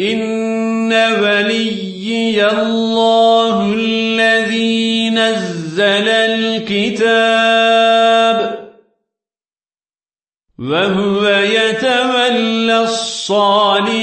إن وليي الله الذي نزل الكتاب وهو يتولى الصالحين